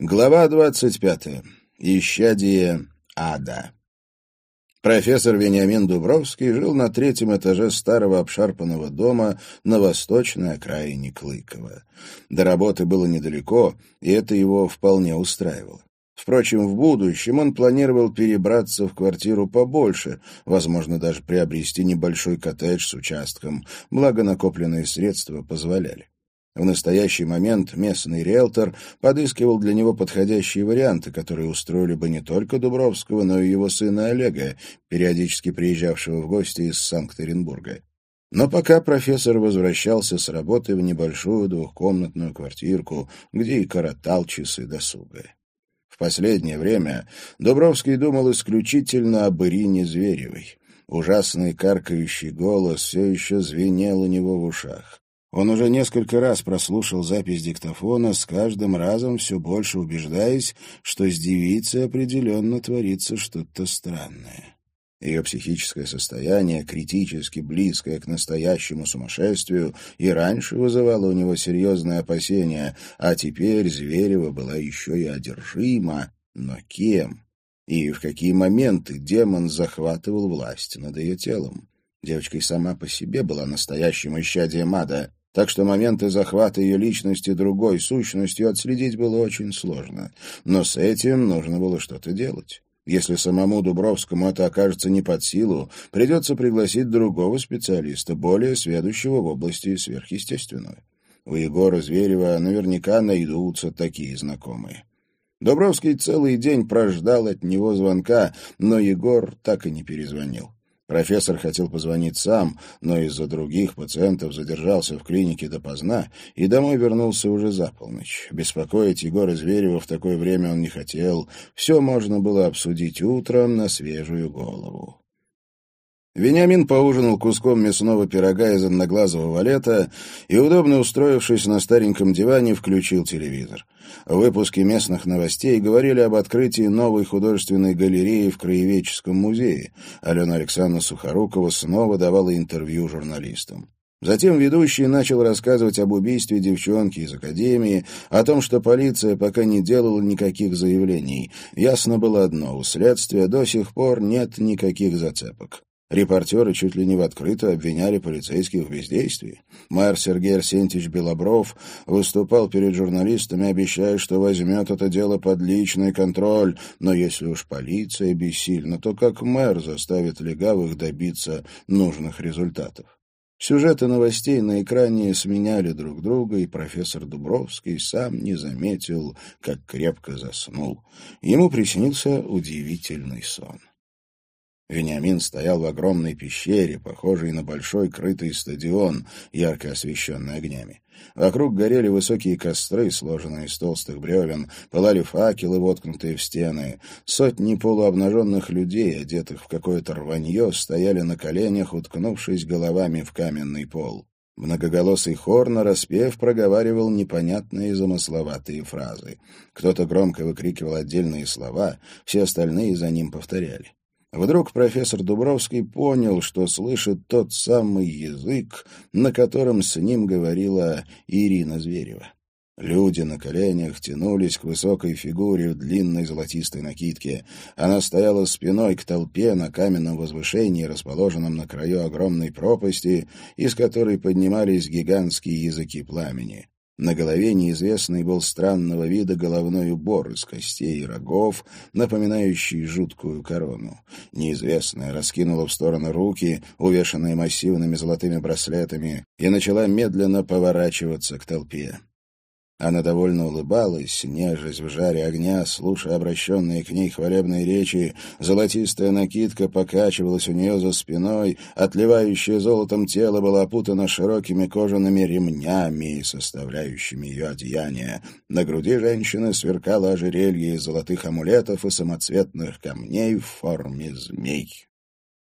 Глава двадцать пятая. Исчадие ада. Профессор Вениамин Дубровский жил на третьем этаже старого обшарпанного дома на восточной окраине Клыкова. До работы было недалеко, и это его вполне устраивало. Впрочем, в будущем он планировал перебраться в квартиру побольше, возможно, даже приобрести небольшой коттедж с участком, благо накопленные средства позволяли. В настоящий момент местный риэлтор подыскивал для него подходящие варианты, которые устроили бы не только Дубровского, но и его сына Олега, периодически приезжавшего в гости из Санкт-Петербурга. Но пока профессор возвращался с работы в небольшую двухкомнатную квартирку, где и коротал часы досуга. В последнее время Дубровский думал исключительно об Ирине Зверевой. Ужасный каркающий голос все еще звенел у него в ушах. Он уже несколько раз прослушал запись диктофона, с каждым разом все больше убеждаясь, что с девицей определенно творится что-то странное. Ее психическое состояние, критически близкое к настоящему сумасшествию, и раньше вызывало у него серьезные опасения, а теперь Зверева была еще и одержима. Но кем? И в какие моменты демон захватывал власть над ее телом? Девочка и сама по себе была настоящим исчадием ада, так что моменты захвата ее личности другой сущностью отследить было очень сложно. Но с этим нужно было что-то делать. Если самому Дубровскому это окажется не под силу, придется пригласить другого специалиста, более сведущего в области сверхъестественного. У Егора Зверева наверняка найдутся такие знакомые. Дубровский целый день прождал от него звонка, но Егор так и не перезвонил. Профессор хотел позвонить сам, но из-за других пациентов задержался в клинике допоздна и домой вернулся уже за полночь. Беспокоить Егора Зверева в такое время он не хотел. Все можно было обсудить утром на свежую голову. Вениамин поужинал куском мясного пирога из одноглазого валета и, удобно устроившись на стареньком диване, включил телевизор. Выпуски местных новостей говорили об открытии новой художественной галереи в Краеведческом музее. Алена Александровна Сухорукова снова давала интервью журналистам. Затем ведущий начал рассказывать об убийстве девчонки из академии, о том, что полиция пока не делала никаких заявлений. Ясно было одно — у следствия до сих пор нет никаких зацепок. Репортеры чуть ли не в открытую обвиняли полицейских в бездействии. Мэр Сергей Арсентьевич Белобров выступал перед журналистами, обещая, что возьмет это дело под личный контроль. Но если уж полиция бессильна, то как мэр заставит легавых добиться нужных результатов? Сюжеты новостей на экране сменяли друг друга, и профессор Дубровский сам не заметил, как крепко заснул. Ему приснился удивительный сон. Вениамин стоял в огромной пещере, похожей на большой крытый стадион, ярко освещенный огнями. Вокруг горели высокие костры, сложенные из толстых бревен, пылали факелы, воткнутые в стены. Сотни полуобнаженных людей, одетых в какое-то рванье, стояли на коленях, уткнувшись головами в каменный пол. Многоголосый хор нараспев проговаривал непонятные замысловатые фразы. Кто-то громко выкрикивал отдельные слова, все остальные за ним повторяли. Вдруг профессор Дубровский понял, что слышит тот самый язык, на котором с ним говорила Ирина Зверева. Люди на коленях тянулись к высокой фигуре в длинной золотистой накидке. Она стояла спиной к толпе на каменном возвышении, расположенном на краю огромной пропасти, из которой поднимались гигантские языки пламени. На голове неизвестный был странного вида головной убор из костей и рогов, напоминающий жуткую корону. Неизвестная раскинула в стороны руки, увешанные массивными золотыми браслетами, и начала медленно поворачиваться к толпе. Она довольно улыбалась, нежесть в жаре огня, слушая обращенные к ней хвалебные речи. Золотистая накидка покачивалась у нее за спиной, отливающее золотом тело было опутано широкими кожаными ремнями, составляющими ее одеяние. На груди женщины сверкало ожерелье из золотых амулетов и самоцветных камней в форме змей.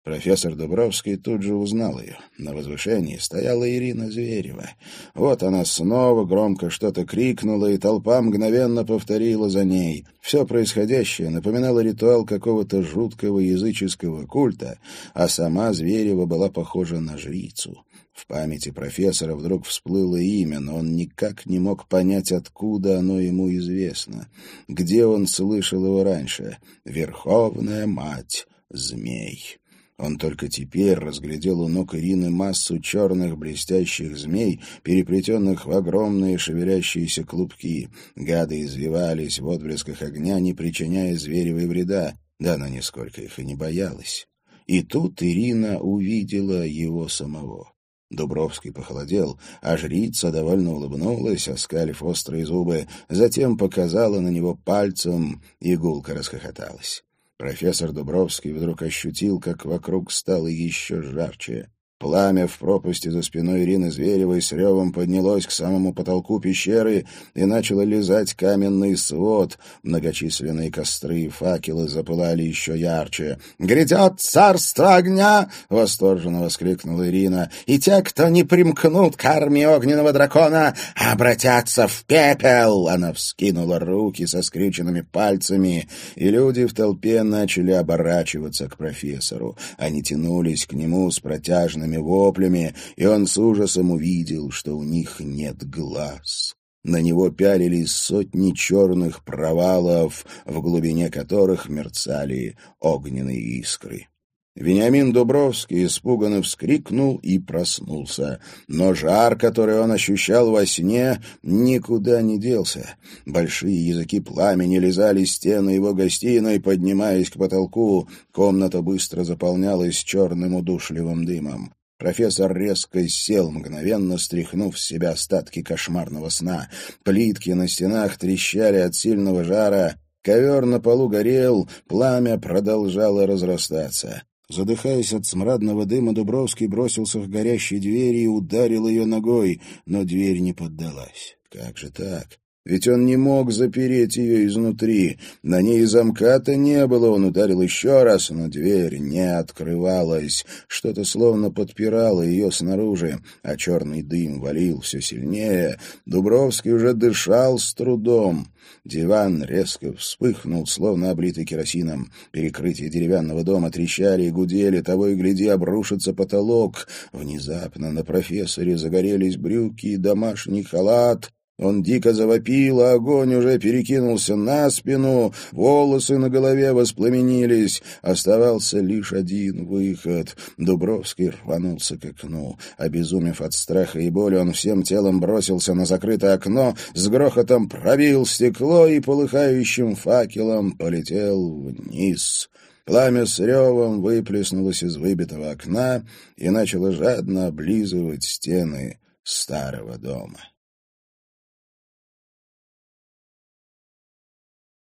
Профессор Дубровский тут же узнал ее. На возвышении стояла Ирина Зверева. Вот она снова громко что-то крикнула, и толпа мгновенно повторила за ней. Все происходящее напоминало ритуал какого-то жуткого языческого культа, а сама Зверева была похожа на жрицу. В памяти профессора вдруг всплыло имя, но он никак не мог понять, откуда оно ему известно. Где он слышал его раньше? «Верховная мать змей». Он только теперь разглядел у ног Ирины массу черных блестящих змей, переплетенных в огромные шевелящиеся клубки. Гады извивались в отблесках огня, не причиняя зверевой вреда. Да она нисколько их и не боялась. И тут Ирина увидела его самого. Дубровский похолодел, а жрица довольно улыбнулась, оскалив острые зубы, затем показала на него пальцем, и гулко расхохоталась. Профессор Дубровский вдруг ощутил, как вокруг стало еще жарче. Пламя в пропасти за спиной Ирины Зверевой с ревом поднялось к самому потолку пещеры и начало лизать каменный свод. Многочисленные костры и факелы запылали еще ярче. «Грядет царство огня!» — восторженно воскликнула Ирина. «И те, кто не примкнут к армии огненного дракона, обратятся в пепел!» Она вскинула руки со скрюченными пальцами, и люди в толпе начали оборачиваться к профессору. Они тянулись к нему с протяжными страшными воплями, и он с ужасом увидел, что у них нет глаз. На него пялились сотни черных провалов, в глубине которых мерцали огненные искры. Вениамин Дубровский испуганно вскрикнул и проснулся. Но жар, который он ощущал во сне, никуда не делся. Большие языки пламени лизали стены его гостиной, поднимаясь к потолку. Комната быстро заполнялась черным удушливым дымом. Профессор резко сел, мгновенно стряхнув с себя остатки кошмарного сна. Плитки на стенах трещали от сильного жара, ковер на полу горел, пламя продолжало разрастаться. Задыхаясь от смрадного дыма, Дубровский бросился к горящей двери и ударил ее ногой, но дверь не поддалась. Как же так? Ведь он не мог запереть ее изнутри. На ней замка-то не было. Он ударил еще раз, но дверь не открывалась. Что-то словно подпирало ее снаружи, а черный дым валил все сильнее. Дубровский уже дышал с трудом. Диван резко вспыхнул, словно облитый керосином. Перекрытия деревянного дома трещали и гудели, того и гляди, обрушится потолок. Внезапно на профессоре загорелись брюки и домашний халат. Он дико завопил, а огонь уже перекинулся на спину, волосы на голове воспламенились. Оставался лишь один выход. Дубровский рванулся к окну. Обезумев от страха и боли, он всем телом бросился на закрытое окно, с грохотом пробил стекло и полыхающим факелом полетел вниз. Пламя с ревом выплеснулось из выбитого окна и начало жадно облизывать стены старого дома.